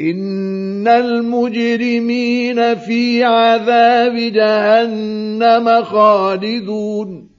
إن المجرمين في عذاب جهنم خالدون